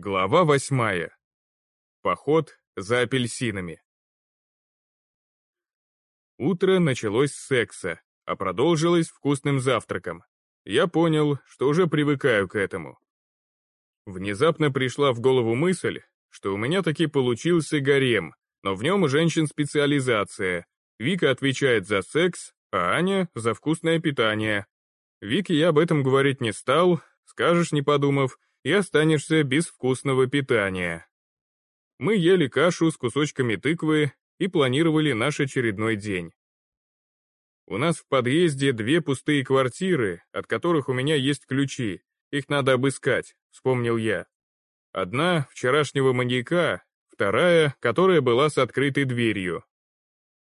Глава восьмая. Поход за апельсинами. Утро началось с секса, а продолжилось вкусным завтраком. Я понял, что уже привыкаю к этому. Внезапно пришла в голову мысль, что у меня таки получился гарем, но в нем у женщин специализация. Вика отвечает за секс, а Аня — за вкусное питание. Вике я об этом говорить не стал, скажешь, не подумав, и останешься без вкусного питания. Мы ели кашу с кусочками тыквы и планировали наш очередной день. У нас в подъезде две пустые квартиры, от которых у меня есть ключи. Их надо обыскать, вспомнил я. Одна — вчерашнего маньяка, вторая, которая была с открытой дверью.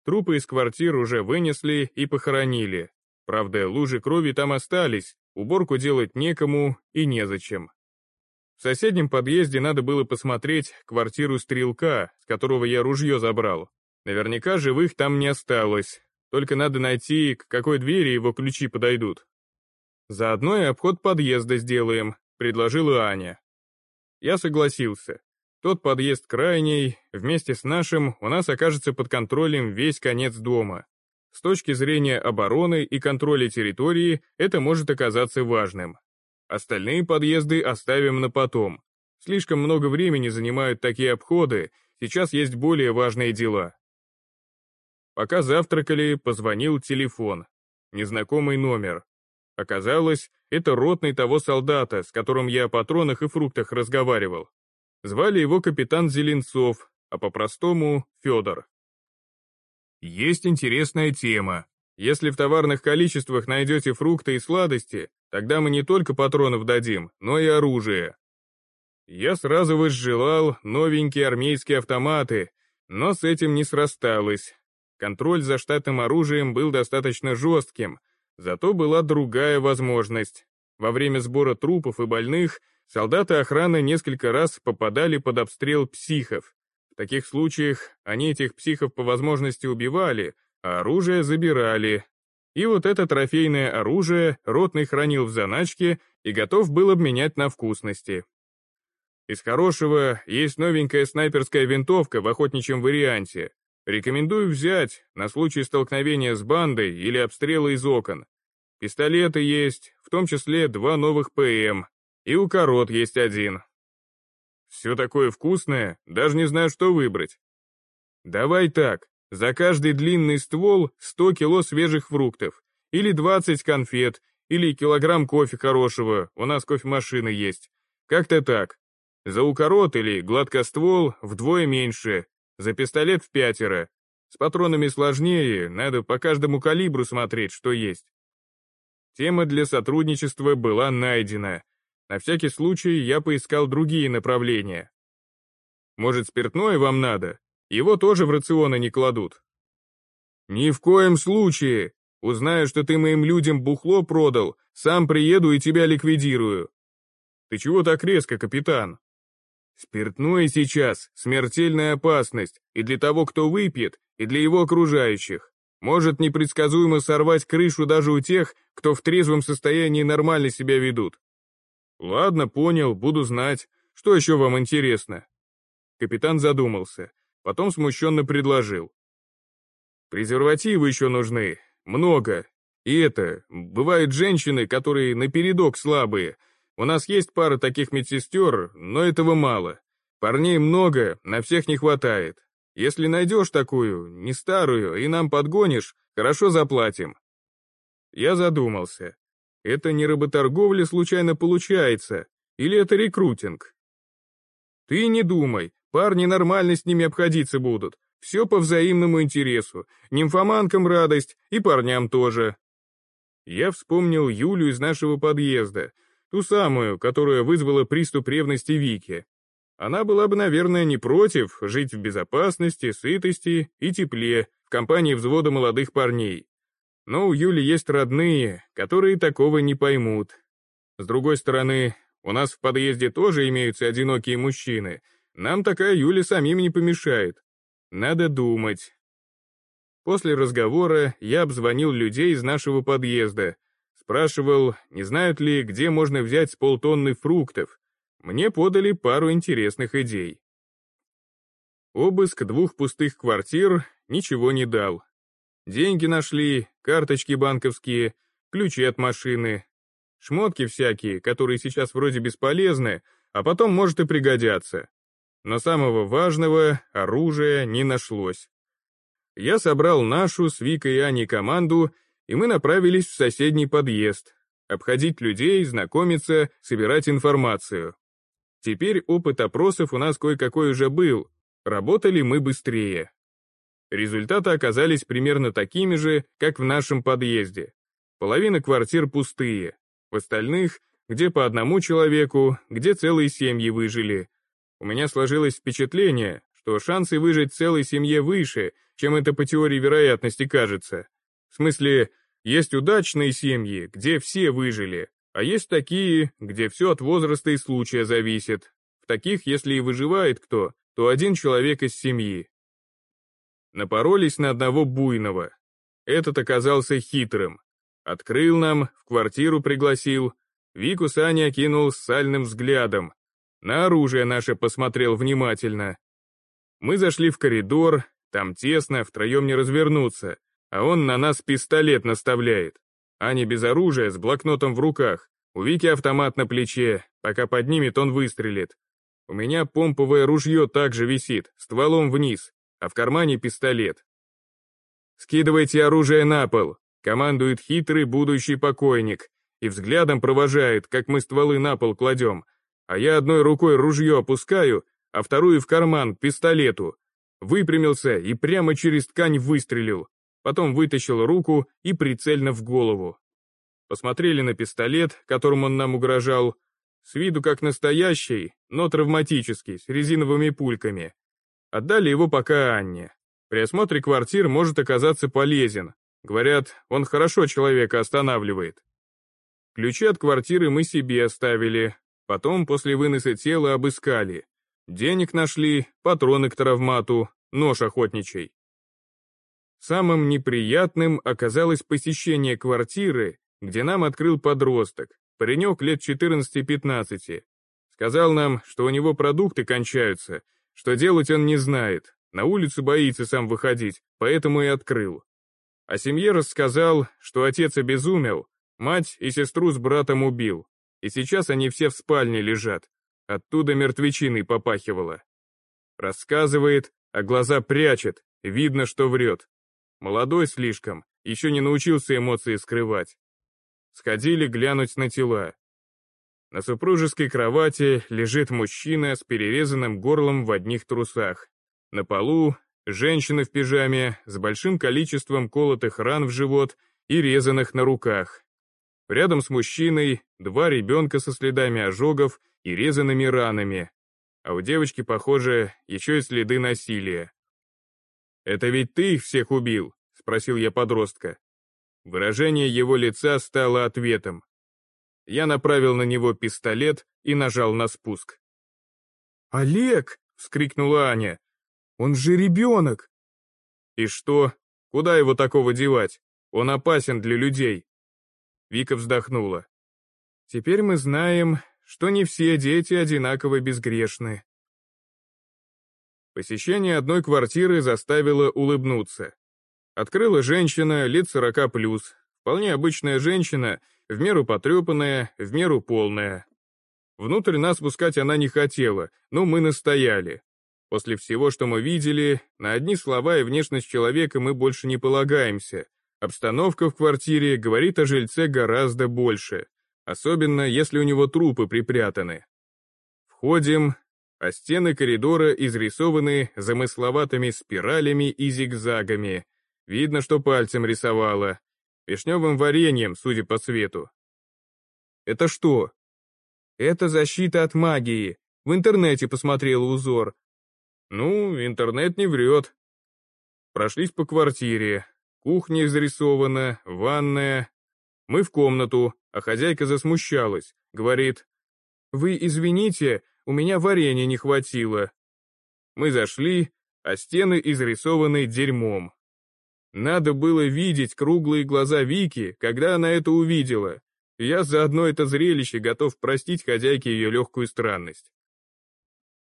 Трупы из квартир уже вынесли и похоронили. Правда, лужи крови там остались, уборку делать некому и незачем. В соседнем подъезде надо было посмотреть квартиру стрелка, с которого я ружье забрал. Наверняка живых там не осталось, только надо найти, к какой двери его ключи подойдут. Заодно и обход подъезда сделаем, предложила Аня. Я согласился. Тот подъезд крайний, вместе с нашим у нас окажется под контролем весь конец дома. С точки зрения обороны и контроля территории это может оказаться важным. Остальные подъезды оставим на потом. Слишком много времени занимают такие обходы, сейчас есть более важные дела. Пока завтракали, позвонил телефон. Незнакомый номер. Оказалось, это ротный того солдата, с которым я о патронах и фруктах разговаривал. Звали его капитан Зеленцов, а по-простому Федор. Есть интересная тема. Если в товарных количествах найдете фрукты и сладости, Тогда мы не только патронов дадим, но и оружие. Я сразу возжелал новенькие армейские автоматы, но с этим не срасталось. Контроль за штатным оружием был достаточно жестким, зато была другая возможность. Во время сбора трупов и больных солдаты охраны несколько раз попадали под обстрел психов. В таких случаях они этих психов по возможности убивали, а оружие забирали, и вот это трофейное оружие Ротный хранил в заначке и готов был обменять на вкусности. Из хорошего есть новенькая снайперская винтовка в охотничьем варианте. Рекомендую взять на случай столкновения с бандой или обстрела из окон. Пистолеты есть, в том числе два новых ПМ, и у корот есть один. Все такое вкусное, даже не знаю, что выбрать. Давай так, за каждый длинный ствол 100 кило свежих фруктов, или 20 конфет, или килограмм кофе хорошего, у нас кофемашина есть. Как-то так. За укорот или гладкоствол вдвое меньше, за пистолет в пятеро. С патронами сложнее, надо по каждому калибру смотреть, что есть. Тема для сотрудничества была найдена. На всякий случай я поискал другие направления. Может, спиртное вам надо? Его тоже в рационы не кладут. Ни в коем случае. Узнаю, что ты моим людям бухло продал, сам приеду и тебя ликвидирую. Ты чего так резко, капитан? Спиртное сейчас — смертельная опасность и для того, кто выпьет, и для его окружающих. Может непредсказуемо сорвать крышу даже у тех, кто в трезвом состоянии нормально себя ведут. Ладно, понял, буду знать. Что еще вам интересно? Капитан задумался. Потом смущенно предложил. «Презервативы еще нужны. Много. И это, бывают женщины, которые напередок слабые. У нас есть пара таких медсестер, но этого мало. Парней много, на всех не хватает. Если найдешь такую, не старую, и нам подгонишь, хорошо заплатим». Я задумался. Это не работорговля случайно получается, или это рекрутинг? Ты не думай, Парни нормально с ними обходиться будут. Все по взаимному интересу. Нимфоманкам радость, и парням тоже. Я вспомнил Юлю из нашего подъезда, ту самую, которая вызвала приступ ревности Вики. Она была бы, наверное, не против жить в безопасности, сытости и тепле в компании взвода молодых парней. Но у Юли есть родные, которые такого не поймут. С другой стороны, у нас в подъезде тоже имеются одинокие мужчины — нам такая Юля самим не помешает. Надо думать. После разговора я обзвонил людей из нашего подъезда. Спрашивал, не знают ли, где можно взять с полтонны фруктов. мне подали пару интересных идей. Обыск двух пустых квартир ничего не дал. Деньги нашли, карточки банковские, ключи от машины, шмотки всякие, которые сейчас вроде бесполезны, а потом может и пригодятся. Но самого важного оружия не нашлось. Я собрал нашу с Викой и Аней команду, и мы направились в соседний подъезд, обходить людей, знакомиться, собирать информацию. Теперь опыт опросов у нас кое-какой уже был, работали мы быстрее. Результаты оказались примерно такими же, как в нашем подъезде. Половина квартир пустые, в остальных, где по одному человеку, где целые семьи выжили. У меня сложилось впечатление, что шансы выжить целой семье выше, чем это по теории вероятности кажется. В смысле, есть удачные семьи, где все выжили, а есть такие, где все от возраста и случая зависит. В таких, если и выживает кто, то один человек из семьи. Напоролись на одного буйного. Этот оказался хитрым. Открыл нам, в квартиру пригласил. Вику Саня кинул с сальным взглядом. На оружие наше посмотрел внимательно. Мы зашли в коридор, там тесно, втроем не развернуться, а он на нас пистолет наставляет. Аня без оружия, с блокнотом в руках. У Вики автомат на плече, пока поднимет, он выстрелит. У меня помповое ружье также висит, стволом вниз, а в кармане пистолет. «Скидывайте оружие на пол», — командует хитрый будущий покойник, и взглядом провожает, как мы стволы на пол кладем, а я одной рукой ружье опускаю, а вторую в карман, к пистолету. Выпрямился и прямо через ткань выстрелил потом вытащил руку и прицельно в голову. Посмотрели на пистолет, которым он нам угрожал, с виду как настоящий, но травматический, с резиновыми пульками. Отдали его пока Анне. При осмотре квартир может оказаться полезен. Говорят, он хорошо человека останавливает. Ключи от квартиры мы себе оставили, потом после выноса тела обыскали. Денег нашли, патроны к травмату, нож охотничий. Самым неприятным оказалось посещение квартиры, где нам открыл подросток, паренек лет 14-15. Сказал нам, что у него продукты кончаются, что делать он не знает, на улицу боится сам выходить, поэтому и открыл. О семье рассказал, что отец обезумел, мать и сестру с братом убил, и сейчас они все в спальне лежат, оттуда мертвечиной попахивало. Рассказывает, а глаза прячет, видно, что врет. Молодой слишком, еще не научился эмоции скрывать. Сходили глянуть на тела. На супружеской кровати лежит мужчина с перерезанным горлом в одних трусах. На полу женщина в пижаме с большим количеством колотых ран в живот и резаных на руках. Рядом с мужчиной два ребенка со следами ожогов и резанными ранами. А у девочки, похоже, еще и следы насилия. «Это ведь ты их всех убил?» — спросил я подростка. Выражение его лица стало ответом. Я направил на него пистолет и нажал на спуск. «Олег!» — вскрикнула Аня. «Он же ребенок!» «И что? Куда его такого девать? Он опасен для людей!» Вика вздохнула. «Теперь мы знаем, что не все дети одинаково безгрешны. Посещение одной квартиры заставило улыбнуться. Открыла женщина, лет сорока плюс, вполне обычная женщина, в меру потрепанная, в меру полная. Внутрь нас пускать она не хотела, но мы настояли. После всего, что мы видели, на одни слова и внешность человека мы больше не полагаемся. Обстановка в квартире говорит о жильце гораздо больше, особенно если у него трупы припрятаны. Входим, а стены коридора изрисованы замысловатыми спиралями и зигзагами. Видно, что пальцем рисовала. Вишневым вареньем, судя по цвету. Это что? Это защита от магии. В интернете посмотрела узор. Ну, интернет не врет. Прошлись по квартире. Кухня изрисована, ванная. Мы в комнату, а хозяйка засмущалась. Говорит, «Вы извините, у меня варенья не хватило. Мы зашли, а стены изрисованы дерьмом. Надо было видеть круглые глаза Вики, когда она это увидела. Я за одно это зрелище готов простить хозяйке ее легкую странность.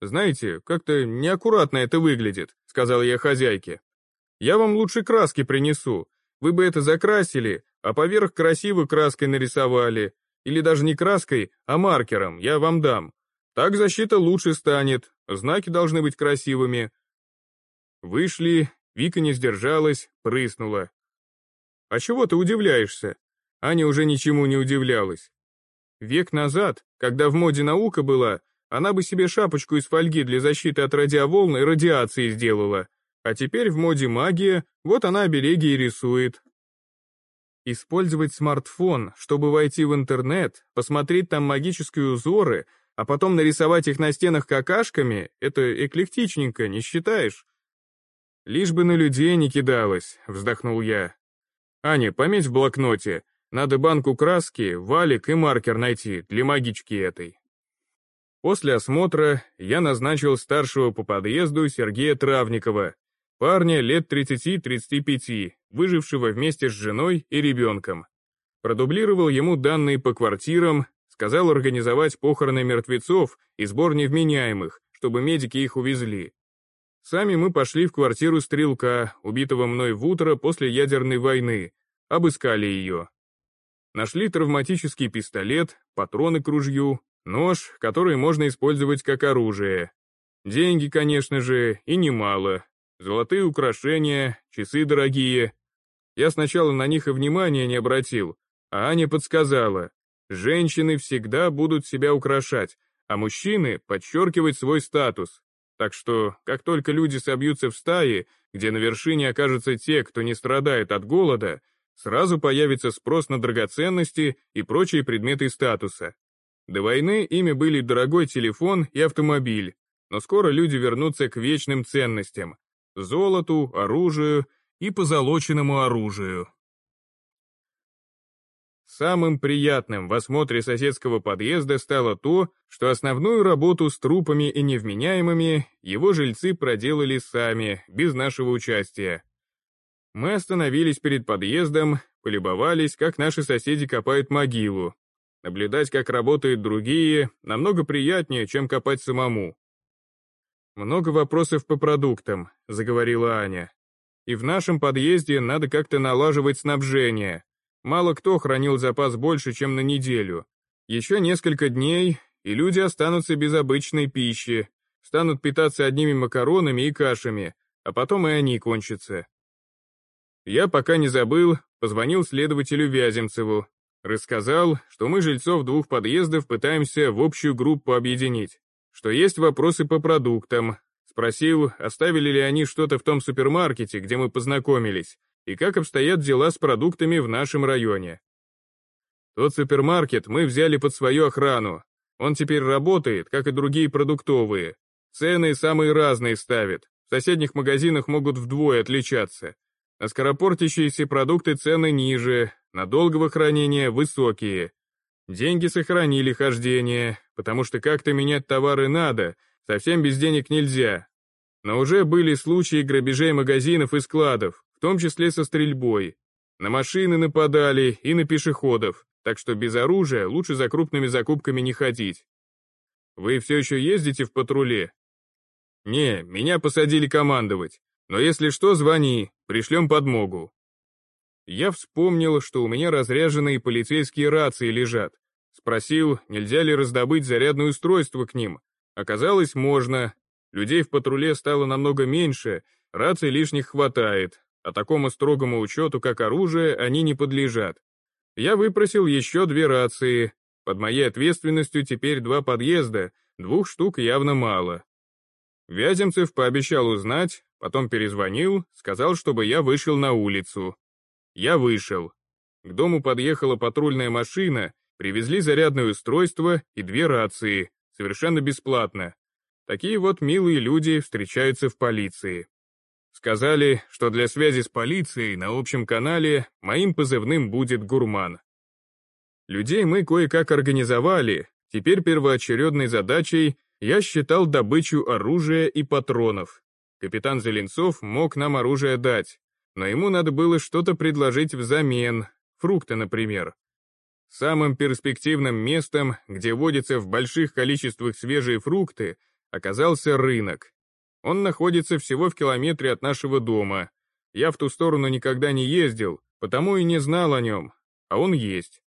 «Знаете, как-то неаккуратно это выглядит», — сказал я хозяйке. «Я вам лучше краски принесу. Вы бы это закрасили, а поверх красиво краской нарисовали. Или даже не краской, а маркером, я вам дам. Так защита лучше станет, знаки должны быть красивыми». Вышли, Вика не сдержалась, прыснула. «А чего ты удивляешься?» Аня уже ничему не удивлялась. Век назад, когда в моде наука была, она бы себе шапочку из фольги для защиты от радиоволн и радиации сделала. А теперь в моде магия, вот она обереги и рисует. Использовать смартфон, чтобы войти в интернет, посмотреть там магические узоры, а потом нарисовать их на стенах какашками, это эклектичненько, не считаешь? Лишь бы на людей не кидалось, вздохнул я. Аня, пометь в блокноте, надо банку краски, валик и маркер найти для магички этой. После осмотра я назначил старшего по подъезду Сергея Травникова, парня лет 30-35, выжившего вместе с женой и ребенком. Продублировал ему данные по квартирам, сказал организовать похороны мертвецов и сбор невменяемых, чтобы медики их увезли. Сами мы пошли в квартиру стрелка, убитого мной в утро после ядерной войны, обыскали ее. Нашли травматический пистолет, патроны к ружью, Нож, который можно использовать как оружие. Деньги, конечно же, и немало. Золотые украшения, часы дорогие. Я сначала на них и внимания не обратил, а Аня подсказала. Женщины всегда будут себя украшать, а мужчины подчеркивать свой статус. Так что, как только люди собьются в стаи, где на вершине окажутся те, кто не страдает от голода, сразу появится спрос на драгоценности и прочие предметы статуса. До войны ими были дорогой телефон и автомобиль, но скоро люди вернутся к вечным ценностям – золоту, оружию и позолоченному оружию. Самым приятным в осмотре соседского подъезда стало то, что основную работу с трупами и невменяемыми его жильцы проделали сами, без нашего участия. Мы остановились перед подъездом, полюбовались, как наши соседи копают могилу, Наблюдать, как работают другие, намного приятнее, чем копать самому. «Много вопросов по продуктам», — заговорила Аня. «И в нашем подъезде надо как-то налаживать снабжение. Мало кто хранил запас больше, чем на неделю. Еще несколько дней, и люди останутся без обычной пищи, станут питаться одними макаронами и кашами, а потом и они кончатся. Я пока не забыл, позвонил следователю Вяземцеву, Рассказал, что мы жильцов двух подъездов пытаемся в общую группу объединить, что есть вопросы по продуктам. Спросил, оставили ли они что-то в том супермаркете, где мы познакомились, и как обстоят дела с продуктами в нашем районе. Тот супермаркет мы взяли под свою охрану. Он теперь работает, как и другие продуктовые. Цены самые разные ставит. В соседних магазинах могут вдвое отличаться. На скоропортящиеся продукты цены ниже, на долгого хранения высокие. Деньги сохранили хождение, потому что как-то менять товары надо, совсем без денег нельзя. Но уже были случаи грабежей магазинов и складов, в том числе со стрельбой. На машины нападали и на пешеходов, так что без оружия лучше за крупными закупками не ходить. Вы все еще ездите в патруле? Не, меня посадили командовать. Но если что, звони, пришлем подмогу. Я вспомнил, что у меня разряженные полицейские рации лежат. Спросил, нельзя ли раздобыть зарядное устройство к ним. Оказалось, можно. Людей в патруле стало намного меньше, раций лишних хватает, а такому строгому учету, как оружие, они не подлежат. Я выпросил еще две рации. Под моей ответственностью теперь два подъезда, двух штук явно мало. Вяземцев пообещал узнать, потом перезвонил, сказал, чтобы я вышел на улицу. Я вышел. К дому подъехала патрульная машина, привезли зарядное устройство и две рации, совершенно бесплатно. Такие вот милые люди встречаются в полиции. Сказали, что для связи с полицией на общем канале моим позывным будет «Гурман». Людей мы кое-как организовали, теперь первоочередной задачей я считал добычу оружия и патронов. Капитан Зеленцов мог нам оружие дать, но ему надо было что-то предложить взамен, фрукты, например. Самым перспективным местом, где водятся в больших количествах свежие фрукты, оказался рынок. Он находится всего в километре от нашего дома. Я в ту сторону никогда не ездил, потому и не знал о нем, а он есть.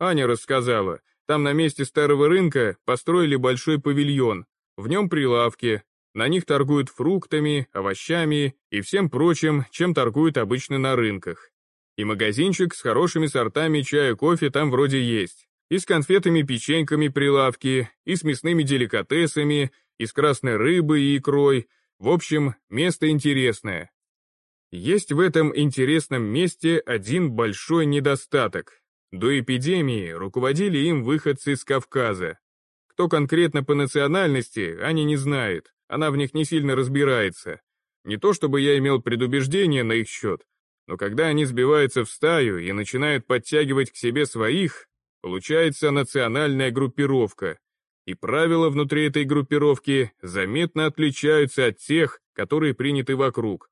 Аня рассказала, там на месте старого рынка построили большой павильон, в нем прилавки, на них торгуют фруктами, овощами и всем прочим, чем торгуют обычно на рынках. И магазинчик с хорошими сортами чая, кофе там вроде есть. И с конфетами-печеньками прилавки, и с мясными деликатесами, и с красной рыбой и икрой. В общем, место интересное. Есть в этом интересном месте один большой недостаток. До эпидемии руководили им выходцы из Кавказа. Кто конкретно по национальности, Аня не знает, она в них не сильно разбирается. Не то чтобы я имел предубеждение на их счет, но когда они сбиваются в стаю и начинают подтягивать к себе своих, получается национальная группировка, и правила внутри этой группировки заметно отличаются от тех, которые приняты вокруг.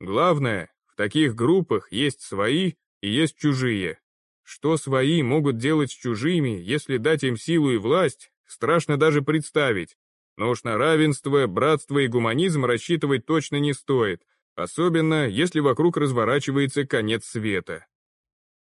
Главное, в таких группах есть свои и есть чужие. Что свои могут делать с чужими, если дать им силу и власть, страшно даже представить. Но уж на равенство, братство и гуманизм рассчитывать точно не стоит, особенно если вокруг разворачивается конец света.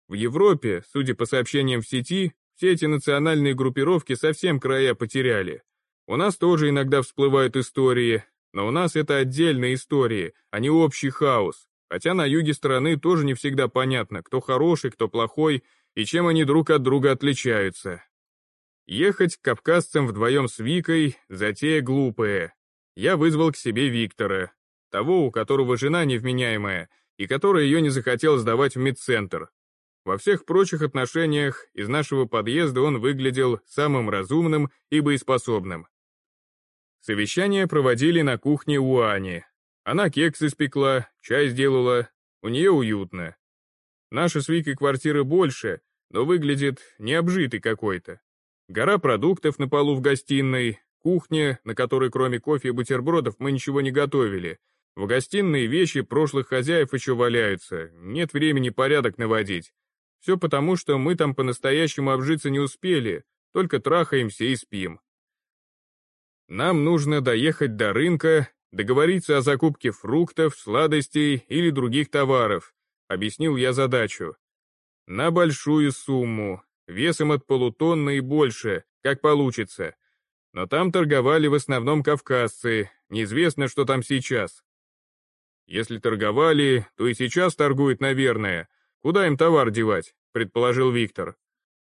В Европе, судя по сообщениям в сети, все эти национальные группировки совсем края потеряли. У нас тоже иногда всплывают истории, но у нас это отдельные истории, а не общий хаос. Хотя на юге страны тоже не всегда понятно, кто хороший, кто плохой, и чем они друг от друга отличаются. Ехать к кавказцам вдвоем с Викой – затея глупая. Я вызвал к себе Виктора, того, у которого жена невменяемая, и который ее не захотел сдавать в медцентр. Во всех прочих отношениях из нашего подъезда он выглядел самым разумным и боеспособным. Совещание проводили на кухне у Ани. Она кекс испекла, чай сделала, у нее уютно. Наша с Викой квартира больше, но выглядит необжитый какой-то. Гора продуктов на полу в гостиной, кухня, на которой кроме кофе и бутербродов мы ничего не готовили. В гостиной вещи прошлых хозяев еще валяются, нет времени порядок наводить. Все потому, что мы там по-настоящему обжиться не успели, только трахаемся и спим. Нам нужно доехать до рынка, договориться о закупке фруктов, сладостей или других товаров, объяснил я задачу. На большую сумму, весом от полутонны и больше, как получится. Но там торговали в основном кавказцы, неизвестно, что там сейчас. Если торговали, то и сейчас торгуют, наверное. Куда им товар девать, предположил Виктор.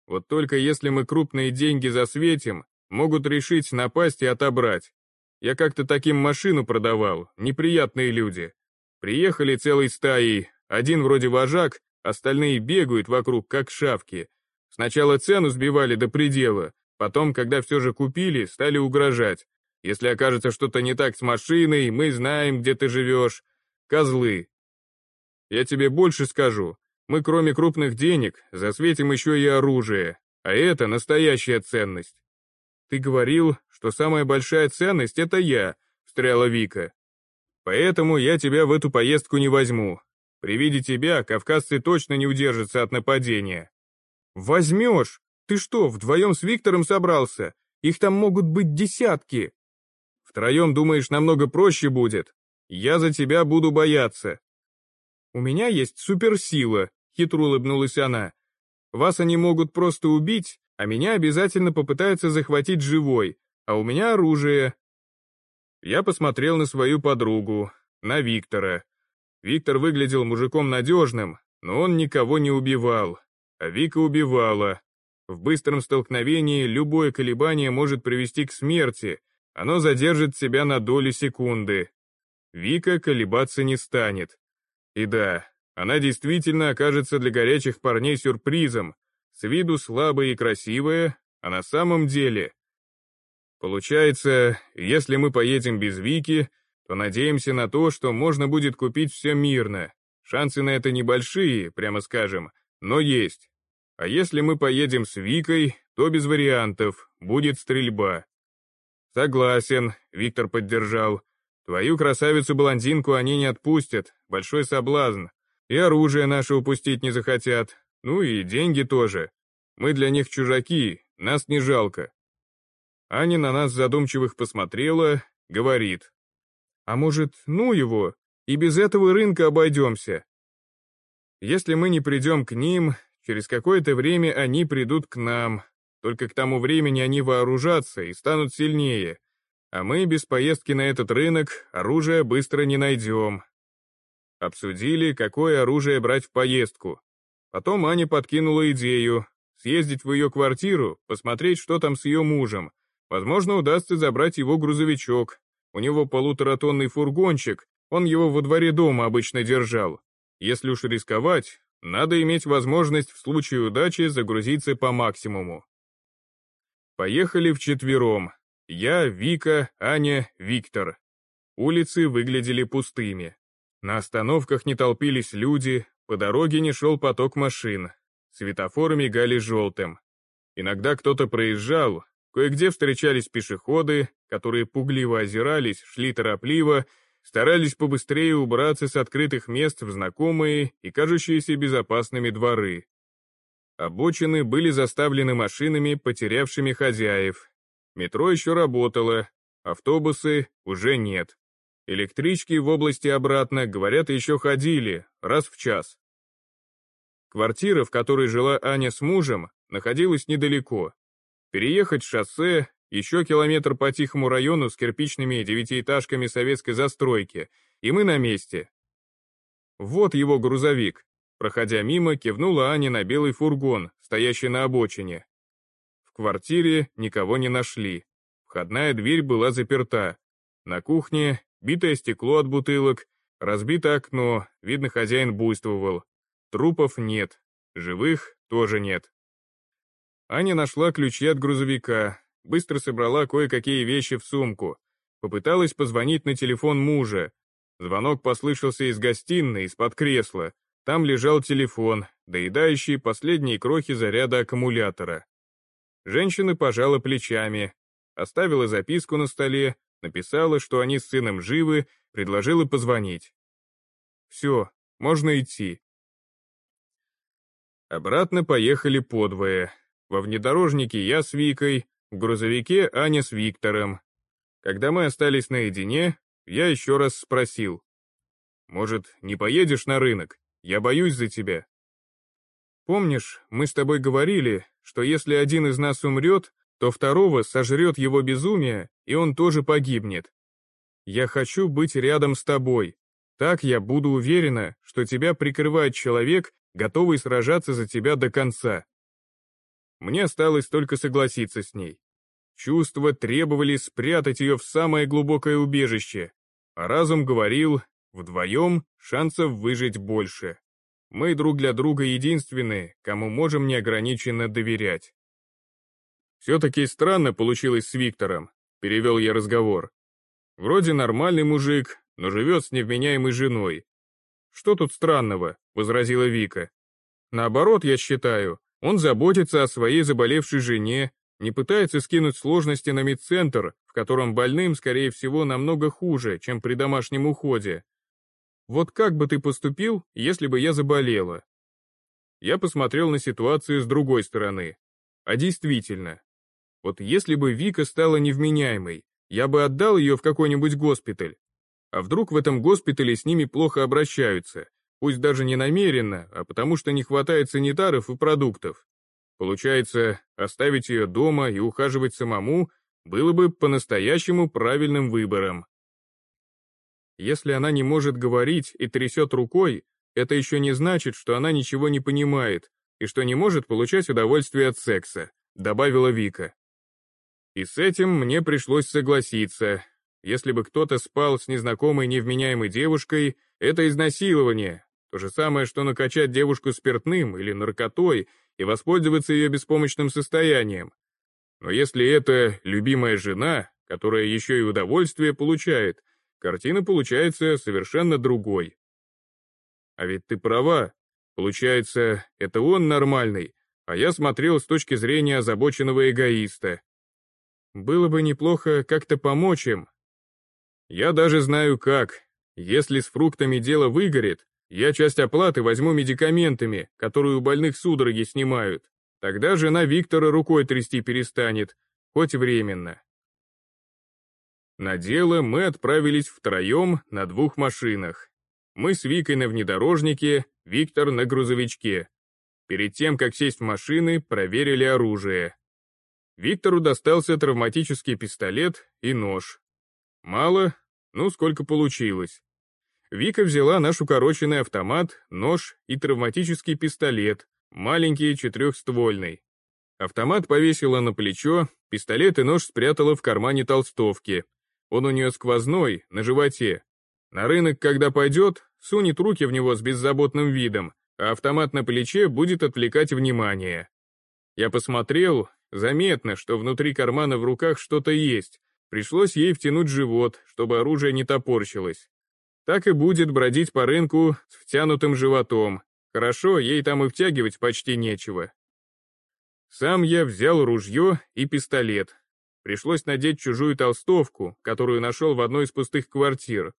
Вот только если мы крупные деньги засветим, Могут решить напасть и отобрать. Я как-то таким машину продавал, неприятные люди. Приехали целой стаей, один вроде вожак, остальные бегают вокруг, как шавки. Сначала цену сбивали до предела, потом, когда все же купили, стали угрожать. Если окажется что-то не так с машиной, мы знаем, где ты живешь. Козлы. Я тебе больше скажу. Мы кроме крупных денег засветим еще и оружие, а это настоящая ценность. «Ты говорил, что самая большая ценность — это я», — встряла Вика. «Поэтому я тебя в эту поездку не возьму. При виде тебя кавказцы точно не удержатся от нападения». «Возьмешь? Ты что, вдвоем с Виктором собрался? Их там могут быть десятки». «Втроем, думаешь, намного проще будет? Я за тебя буду бояться». «У меня есть суперсила», — хитро улыбнулась она. «Вас они могут просто убить, а меня обязательно попытаются захватить живой, а у меня оружие. Я посмотрел на свою подругу, на Виктора. Виктор выглядел мужиком надежным, но он никого не убивал, а Вика убивала. В быстром столкновении любое колебание может привести к смерти, оно задержит себя на долю секунды. Вика колебаться не станет. И да, она действительно окажется для горячих парней сюрпризом, с виду слабая и красивая, а на самом деле... Получается, если мы поедем без Вики, то надеемся на то, что можно будет купить все мирно. Шансы на это небольшие, прямо скажем, но есть. А если мы поедем с Викой, то без вариантов, будет стрельба. Согласен, Виктор поддержал. Твою красавицу-блондинку они не отпустят, большой соблазн. И оружие наше упустить не захотят, ну и деньги тоже. Мы для них чужаки, нас не жалко. Аня на нас задумчивых посмотрела, говорит. А может, ну его, и без этого рынка обойдемся? Если мы не придем к ним, через какое-то время они придут к нам, только к тому времени они вооружатся и станут сильнее, а мы без поездки на этот рынок оружие быстро не найдем. Обсудили, какое оружие брать в поездку. Потом Аня подкинула идею съездить в ее квартиру, посмотреть, что там с ее мужем. Возможно, удастся забрать его грузовичок. У него полуторатонный фургончик, он его во дворе дома обычно держал. Если уж рисковать, надо иметь возможность в случае удачи загрузиться по максимуму. Поехали вчетвером. Я, Вика, Аня, Виктор. Улицы выглядели пустыми. На остановках не толпились люди, по дороге не шел поток машин. Светофоры мигали желтым. Иногда кто-то проезжал, кое-где встречались пешеходы, которые пугливо озирались, шли торопливо, старались побыстрее убраться с открытых мест в знакомые и кажущиеся безопасными дворы. Обочины были заставлены машинами, потерявшими хозяев. Метро еще работало, автобусы уже нет. Электрички в области обратно, говорят, еще ходили, раз в час. Квартира, в которой жила Аня с мужем, находилась недалеко. Переехать шоссе, еще километр по тихому району с кирпичными девятиэтажками советской застройки, и мы на месте. Вот его грузовик, Проходя мимо, кивнула Аня на белый фургон, стоящий на обочине. Квартире никого не нашли. Входная дверь была заперта. На кухне битое стекло от бутылок, разбито окно, видно, хозяин буйствовал. Трупов нет, живых тоже нет. Аня нашла ключи от грузовика, быстро собрала кое-какие вещи в сумку. Попыталась позвонить на телефон мужа. Звонок послышался из гостиной, из-под кресла. Там лежал телефон, доедающий последние крохи заряда аккумулятора. Женщина пожала плечами, оставила записку на столе, написала, что они с сыном живы, предложила позвонить. Все, можно идти. Обратно поехали подвое. Во внедорожнике я с Викой, в грузовике Аня с Виктором. Когда мы остались наедине, я еще раз спросил. «Может, не поедешь на рынок?» Я боюсь за тебя. Помнишь, мы с тобой говорили, что если один из нас умрет, то второго сожрет его безумие, и он тоже погибнет. Я хочу быть рядом с тобой. Так я буду уверена, что тебя прикрывает человек, готовый сражаться за тебя до конца. Мне осталось только согласиться с ней. Чувства требовали спрятать ее в самое глубокое убежище, а разум говорил, Вдвоем шансов выжить больше. Мы друг для друга единственные, кому можем неограниченно доверять. Все-таки странно получилось с Виктором, перевел я разговор. Вроде нормальный мужик, но живет с невменяемой женой. Что тут странного, возразила Вика. Наоборот, я считаю, он заботится о своей заболевшей жене, не пытается скинуть сложности на медцентр, в котором больным, скорее всего, намного хуже, чем при домашнем уходе, вот как бы ты поступил, если бы я заболела? Я посмотрел на ситуацию с другой стороны. А действительно, вот если бы Вика стала невменяемой, я бы отдал ее в какой-нибудь госпиталь. А вдруг в этом госпитале с ними плохо обращаются, пусть даже не намеренно, а потому что не хватает санитаров и продуктов. Получается, оставить ее дома и ухаживать самому было бы по-настоящему правильным выбором. Если она не может говорить и трясет рукой, это еще не значит, что она ничего не понимает и что не может получать удовольствие от секса», добавила Вика. И с этим мне пришлось согласиться. Если бы кто-то спал с незнакомой невменяемой девушкой, это изнасилование. То же самое, что накачать девушку спиртным или наркотой и воспользоваться ее беспомощным состоянием. Но если это любимая жена, которая еще и удовольствие получает, картина получается совершенно другой. А ведь ты права, получается, это он нормальный, а я смотрел с точки зрения озабоченного эгоиста. Было бы неплохо как-то помочь им. Я даже знаю как. Если с фруктами дело выгорит, я часть оплаты возьму медикаментами, которые у больных судороги снимают. Тогда жена Виктора рукой трясти перестанет, хоть временно. На дело мы отправились втроем на двух машинах. Мы с Викой на внедорожнике, Виктор на грузовичке. Перед тем, как сесть в машины, проверили оружие. Виктору достался травматический пистолет и нож. Мало, ну сколько получилось. Вика взяла наш укороченный автомат, нож и травматический пистолет, маленький четырехствольный. Автомат повесила на плечо, пистолет и нож спрятала в кармане толстовки. Он у нее сквозной, на животе. На рынок, когда пойдет, сунет руки в него с беззаботным видом, а автомат на плече будет отвлекать внимание. Я посмотрел, заметно, что внутри кармана в руках что-то есть. Пришлось ей втянуть живот, чтобы оружие не топорщилось. Так и будет бродить по рынку с втянутым животом. Хорошо, ей там и втягивать почти нечего. Сам я взял ружье и пистолет. Пришлось надеть чужую толстовку, которую нашел в одной из пустых квартир.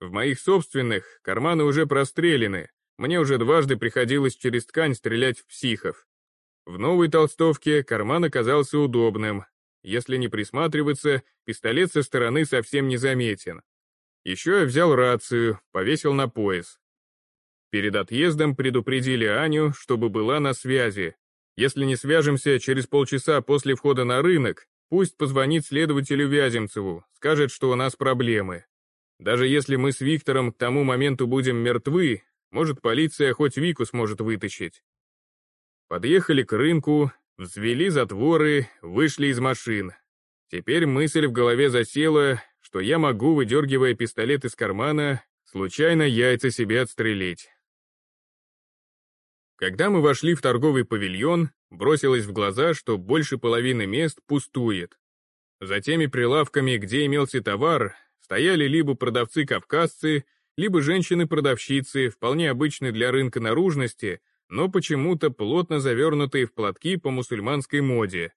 В моих собственных карманы уже прострелены, мне уже дважды приходилось через ткань стрелять в психов. В новой толстовке карман оказался удобным. Если не присматриваться, пистолет со стороны совсем не заметен. Еще я взял рацию, повесил на пояс. Перед отъездом предупредили Аню, чтобы была на связи. Если не свяжемся через полчаса после входа на рынок, пусть позвонит следователю Вяземцеву, скажет, что у нас проблемы. Даже если мы с Виктором к тому моменту будем мертвы, может, полиция хоть Вику сможет вытащить. Подъехали к рынку, взвели затворы, вышли из машин. Теперь мысль в голове засела, что я могу, выдергивая пистолет из кармана, случайно яйца себе отстрелить. Когда мы вошли в торговый павильон, бросилось в глаза, что больше половины мест пустует. За теми прилавками, где имелся товар, стояли либо продавцы-кавказцы, либо женщины-продавщицы, вполне обычные для рынка наружности, но почему-то плотно завернутые в платки по мусульманской моде.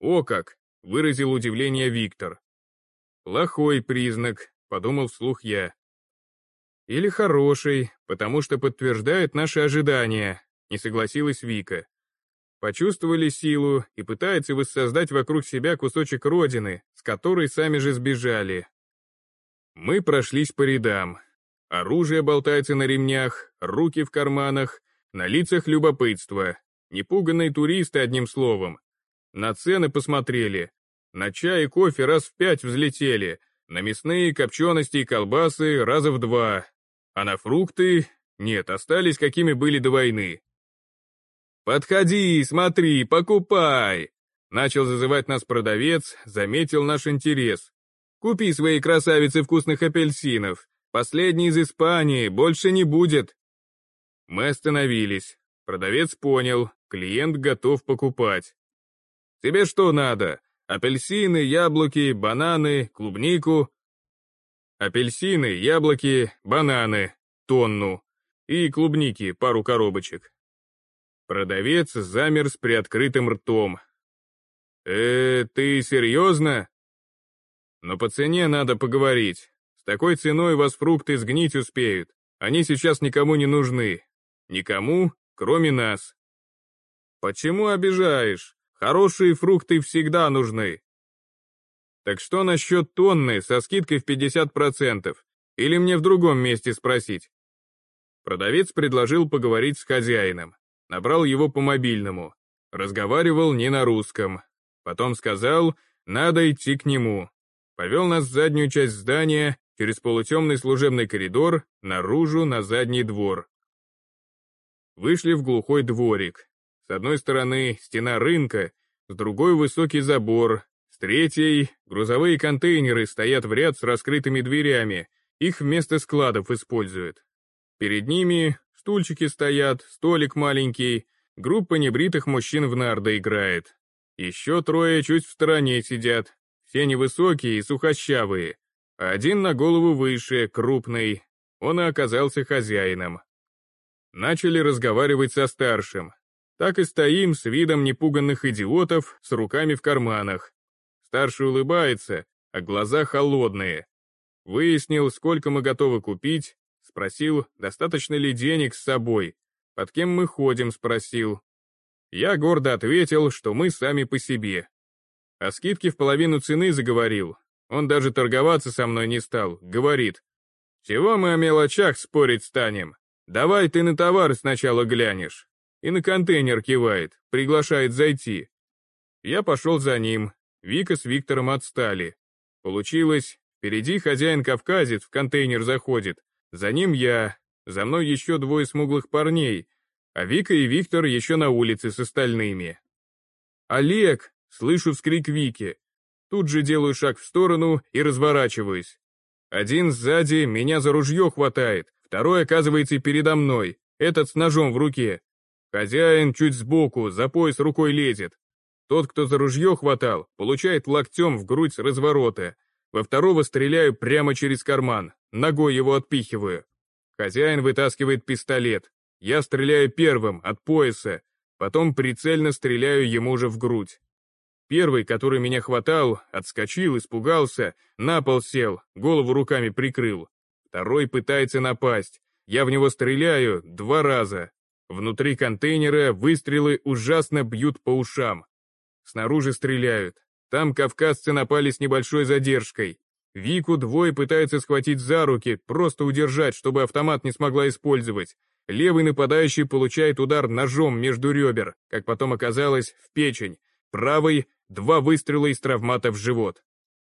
«О как!» — выразил удивление Виктор. «Плохой признак», — подумал вслух я. «Или хороший, потому что подтверждает наши ожидания», — не согласилась Вика. Почувствовали силу и пытаются воссоздать вокруг себя кусочек родины, с которой сами же сбежали. Мы прошлись по рядам. Оружие болтается на ремнях, руки в карманах, на лицах любопытство. Непуганные туристы, одним словом. На цены посмотрели. На чай и кофе раз в пять взлетели, на мясные, копчености и колбасы раза в два. А на фрукты... Нет, остались какими были до войны. «Подходи, смотри, покупай!» Начал зазывать нас продавец, заметил наш интерес. Купи своей красавице вкусных апельсинов. Последний из Испании, больше не будет. Мы остановились. Продавец понял, клиент готов покупать. Тебе что надо? Апельсины, яблоки, бананы, клубнику? Апельсины, яблоки, бананы, тонну. И клубники, пару коробочек. Продавец замер с приоткрытым ртом. «Э, ты серьезно?» Но по цене надо поговорить. С такой ценой вас фрукты сгнить успеют. Они сейчас никому не нужны. Никому, кроме нас. Почему обижаешь? Хорошие фрукты всегда нужны. Так что насчет тонны со скидкой в 50%? Или мне в другом месте спросить? Продавец предложил поговорить с хозяином. Набрал его по мобильному. Разговаривал не на русском. Потом сказал, надо идти к нему повел нас в заднюю часть здания, через полутемный служебный коридор, наружу на задний двор. Вышли в глухой дворик. С одной стороны стена рынка, с другой высокий забор, с третьей грузовые контейнеры стоят в ряд с раскрытыми дверями, их вместо складов используют. Перед ними стульчики стоят, столик маленький, группа небритых мужчин в нарды играет. Еще трое чуть в стороне сидят, все невысокие и сухощавые. Один на голову выше, крупный. Он и оказался хозяином. Начали разговаривать со старшим. Так и стоим с видом непуганных идиотов с руками в карманах. Старший улыбается, а глаза холодные. Выяснил, сколько мы готовы купить, спросил, достаточно ли денег с собой. Под кем мы ходим, спросил. Я гордо ответил, что мы сами по себе. О скидке в половину цены заговорил. Он даже торговаться со мной не стал, говорит. Чего мы о мелочах спорить станем? Давай ты на товар сначала глянешь. И на контейнер кивает, приглашает зайти. Я пошел за ним, Вика с Виктором отстали. Получилось, впереди хозяин-кавказец в контейнер заходит, за ним я, за мной еще двое смуглых парней, а Вика и Виктор еще на улице с остальными. «Олег!» — слышу вскрик Вики. Тут же делаю шаг в сторону и разворачиваюсь. Один сзади меня за ружье хватает, второй оказывается передо мной, этот с ножом в руке. Хозяин чуть сбоку, за пояс рукой лезет. Тот, кто за ружье хватал, получает локтем в грудь с разворота. Во второго стреляю прямо через карман, ногой его отпихиваю. Хозяин вытаскивает пистолет. Я стреляю первым, от пояса, потом прицельно стреляю ему же в грудь. Первый, который меня хватал, отскочил, испугался, на пол сел, голову руками прикрыл. Второй пытается напасть. Я в него стреляю два раза. Внутри контейнера выстрелы ужасно бьют по ушам. Снаружи стреляют. Там кавказцы напали с небольшой задержкой. Вику двое пытаются схватить за руки, просто удержать, чтобы автомат не смогла использовать. Левый нападающий получает удар ножом между ребер, как потом оказалось, в печень. Правый — два выстрела из травмата в живот.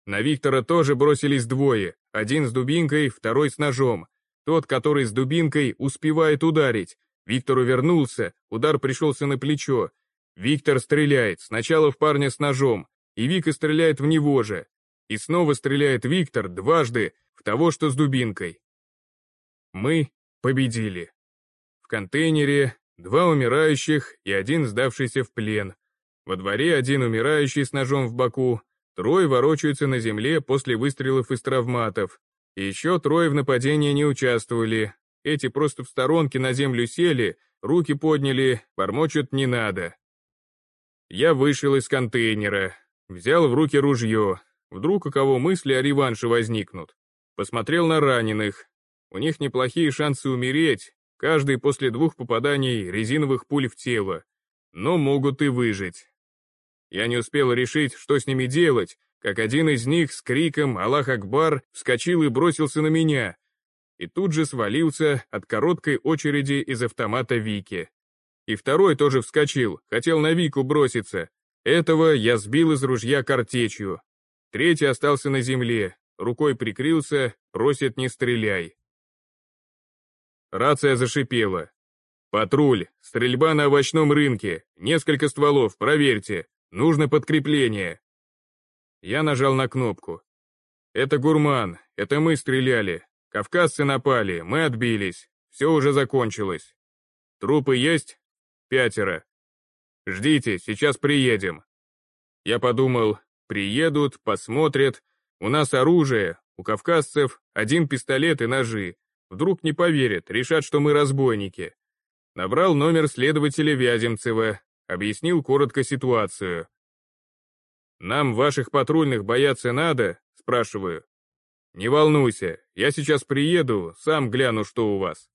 На Виктора тоже бросились двое, один с дубинкой, второй с ножом. Тот, который с дубинкой, успевает ударить. Виктор увернулся, удар пришелся на плечо, Виктор стреляет, сначала в парня с ножом, и Вика стреляет в него же. И снова стреляет Виктор дважды в того, что с дубинкой. Мы победили. В контейнере два умирающих и один сдавшийся в плен. Во дворе один умирающий с ножом в боку, трое ворочаются на земле после выстрелов из травматов. И еще трое в нападении не участвовали. Эти просто в сторонке на землю сели, руки подняли, бормочут «не надо». Я вышел из контейнера, взял в руки ружье, вдруг у кого мысли о реванше возникнут. Посмотрел на раненых. У них неплохие шансы умереть, каждый после двух попаданий резиновых пуль в тело, но могут и выжить. Я не успел решить, что с ними делать, как один из них с криком «Аллах Акбар» вскочил и бросился на меня, и тут же свалился от короткой очереди из автомата Вики. И второй тоже вскочил, хотел на Вику броситься. Этого я сбил из ружья картечью. Третий остался на земле, рукой прикрылся, просит не стреляй. Рация зашипела. «Патруль, стрельба на овощном рынке, несколько стволов, проверьте, нужно подкрепление». Я нажал на кнопку. «Это гурман, это мы стреляли, кавказцы напали, мы отбились, все уже закончилось. Трупы есть?» Пятеро. Ждите, сейчас приедем. Я подумал, приедут, посмотрят, у нас оружие, у кавказцев один пистолет и ножи. Вдруг не поверят, решат, что мы разбойники. Набрал номер следователя Вяземцева, объяснил коротко ситуацию. «Нам ваших патрульных бояться надо?» – спрашиваю. «Не волнуйся, я сейчас приеду, сам гляну, что у вас».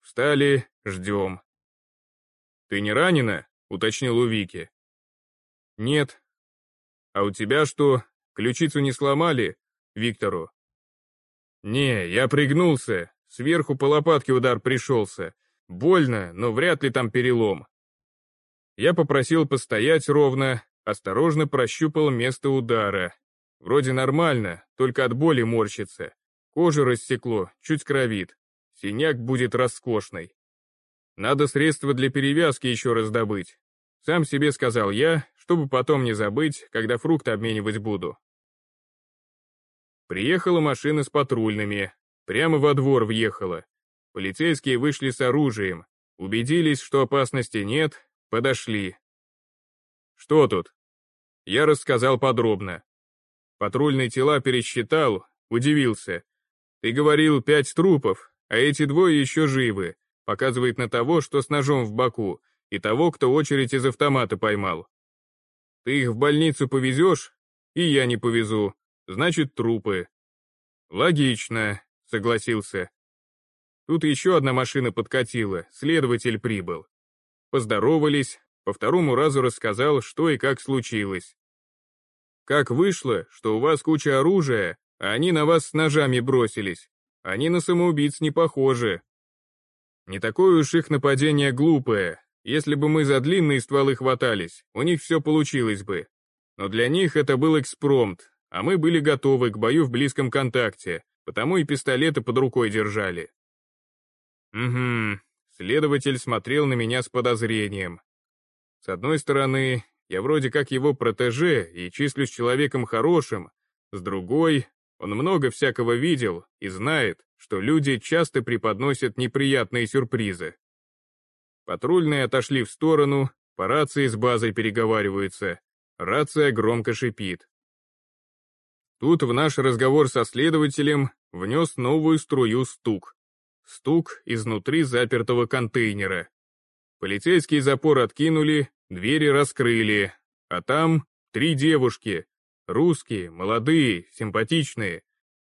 Встали, ждем. «Ты не ранена?» — уточнил у Вики. «Нет». «А у тебя что, ключицу не сломали?» Виктору. «Не, я пригнулся, сверху по лопатке удар пришелся. Больно, но вряд ли там перелом». Я попросил постоять ровно, осторожно прощупал место удара. Вроде нормально, только от боли морщится. Кожу рассекло, чуть кровит. Синяк будет роскошный. Надо средства для перевязки еще раз добыть. Сам себе сказал я, чтобы потом не забыть, когда фрукты обменивать буду. Приехала машина с патрульными. Прямо во двор въехала. Полицейские вышли с оружием. Убедились, что опасности нет, подошли. Что тут? Я рассказал подробно. Патрульные тела пересчитал, удивился. Ты говорил пять трупов, а эти двое еще живы показывает на того, что с ножом в боку, и того, кто очередь из автомата поймал. Ты их в больницу повезешь, и я не повезу, значит трупы. Логично, согласился. Тут еще одна машина подкатила, следователь прибыл. Поздоровались, по второму разу рассказал, что и как случилось. Как вышло, что у вас куча оружия, а они на вас с ножами бросились. Они на самоубийц не похожи. Не такое уж их нападение глупое. Если бы мы за длинные стволы хватались, у них все получилось бы. Но для них это был экспромт, а мы были готовы к бою в близком контакте, потому и пистолеты под рукой держали. Угу, следователь смотрел на меня с подозрением. С одной стороны, я вроде как его протеже и числюсь человеком хорошим, с другой, он много всякого видел и знает, что люди часто преподносят неприятные сюрпризы. Патрульные отошли в сторону, по рации с базой переговариваются, рация громко шипит. Тут в наш разговор со следователем внес новую струю стук. Стук изнутри запертого контейнера. Полицейский запор откинули, двери раскрыли, а там три девушки, русские, молодые, симпатичные.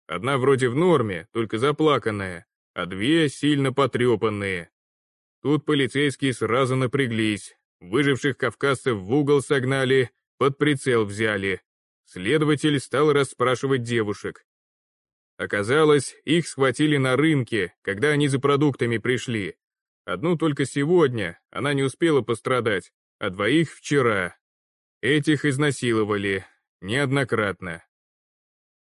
Одна вроде в норме, только заплаканная, а две сильно потрепанные. Тут полицейские сразу напряглись, выживших кавказцев в угол согнали, под прицел взяли. Следователь стал расспрашивать девушек. Оказалось, их схватили на рынке, когда они за продуктами пришли. Одну только сегодня, она не успела пострадать, а двоих вчера. Этих изнасиловали, неоднократно.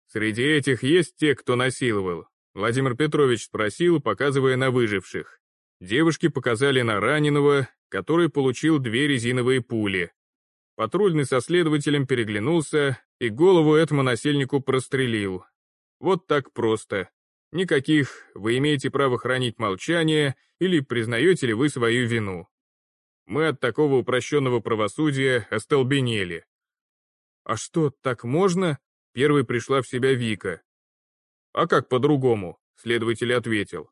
Среди этих есть те, кто насиловал? Владимир Петрович спросил, показывая на выживших. Девушки показали на раненого, который получил две резиновые пули. Патрульный со следователем переглянулся и голову этому насильнику прострелил. Вот так просто. Никаких «вы имеете право хранить молчание» или «признаете ли вы свою вину». Мы от такого упрощенного правосудия остолбенели. «А что, так можно?» — первой пришла в себя Вика. «А как по-другому?» — следователь ответил.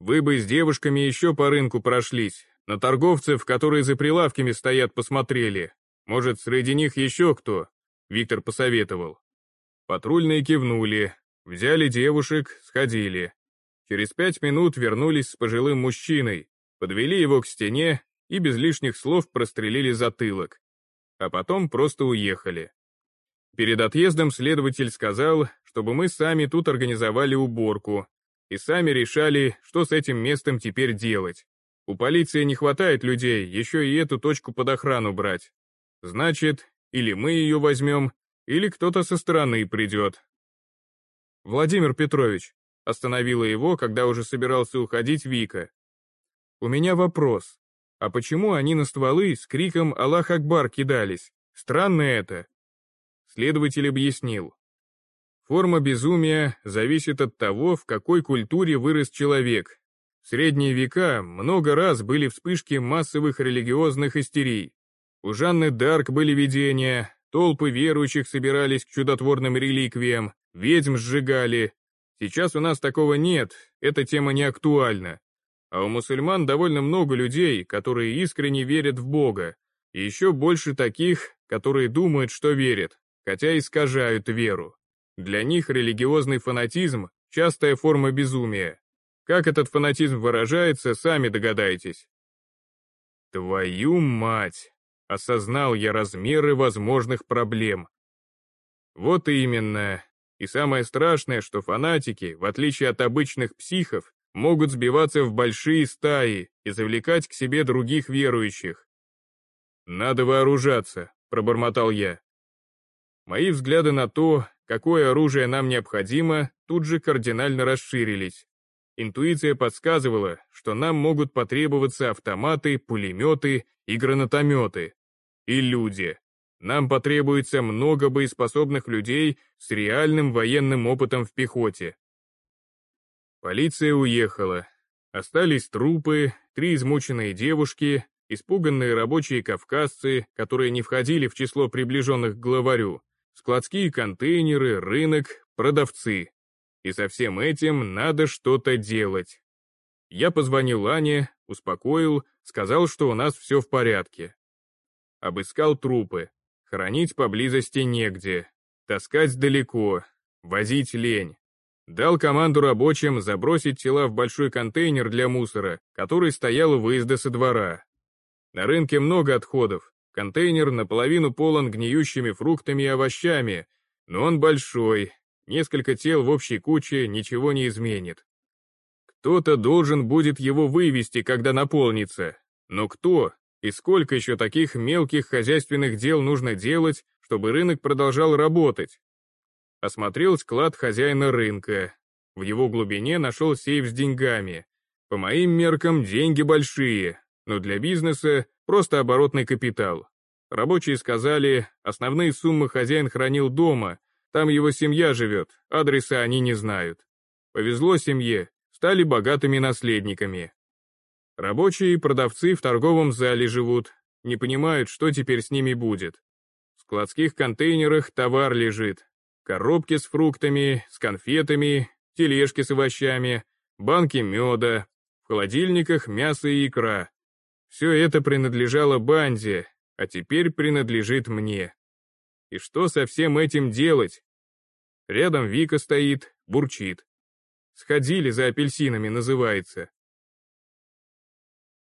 «Вы бы с девушками еще по рынку прошлись, на торговцев, которые за прилавками стоят, посмотрели. Может, среди них еще кто?» Виктор посоветовал. Патрульные кивнули, взяли девушек, сходили. Через пять минут вернулись с пожилым мужчиной, подвели его к стене и без лишних слов прострелили затылок. А потом просто уехали. Перед отъездом следователь сказал, чтобы мы сами тут организовали уборку и сами решали, что с этим местом теперь делать. У полиции не хватает людей, еще и эту точку под охрану брать. Значит, или мы ее возьмем, или кто-то со стороны придет. Владимир Петрович, остановила его, когда уже собирался уходить Вика. У меня вопрос. А почему они на стволы с криком «Аллах Акбар» кидались? Странно это. Следователь объяснил. Форма безумия зависит от того, в какой культуре вырос человек. В средние века много раз были вспышки массовых религиозных истерий. У Жанны Дарк были видения, толпы верующих собирались к чудотворным реликвиям, ведьм сжигали. Сейчас у нас такого нет, эта тема не актуальна. А у мусульман довольно много людей, которые искренне верят в Бога, и еще больше таких, которые думают, что верят, хотя искажают веру. Для них религиозный фанатизм – частая форма безумия. Как этот фанатизм выражается, сами догадаетесь. Твою мать! осознал я размеры возможных проблем. Вот именно. И самое страшное, что фанатики, в отличие от обычных психов, могут сбиваться в большие стаи и завлекать к себе других верующих. «Надо вооружаться», — пробормотал я. Мои взгляды на то, какое оружие нам необходимо, тут же кардинально расширились. Интуиция подсказывала, что нам могут потребоваться автоматы, пулеметы и гранатометы и люди. Нам потребуется много боеспособных людей с реальным военным опытом в пехоте. Полиция уехала. Остались трупы, три измученные девушки, испуганные рабочие кавказцы, которые не входили в число приближенных к главарю, складские контейнеры, рынок, продавцы. И со всем этим надо что-то делать. Я позвонил Ане, успокоил, сказал, что у нас все в порядке. Обыскал трупы. Хранить поблизости негде. Таскать далеко. Возить лень. Дал команду рабочим забросить тела в большой контейнер для мусора, который стоял у выезда со двора. На рынке много отходов, контейнер наполовину полон гниющими фруктами и овощами, но он большой, несколько тел в общей куче ничего не изменит. Кто-то должен будет его вывести, когда наполнится. Но кто и сколько еще таких мелких хозяйственных дел нужно делать, чтобы рынок продолжал работать? Осмотрел склад хозяина рынка. В его глубине нашел сейф с деньгами. По моим меркам, деньги большие, но для бизнеса просто оборотный капитал. Рабочие сказали, основные суммы хозяин хранил дома, там его семья живет, адреса они не знают. Повезло семье, стали богатыми наследниками. Рабочие и продавцы в торговом зале живут, не понимают, что теперь с ними будет. В складских контейнерах товар лежит. Коробки с фруктами, с конфетами, тележки с овощами, банки меда, в холодильниках мясо и икра. Все это принадлежало банде, а теперь принадлежит мне. И что со всем этим делать? Рядом Вика стоит, бурчит. Сходили за апельсинами, называется.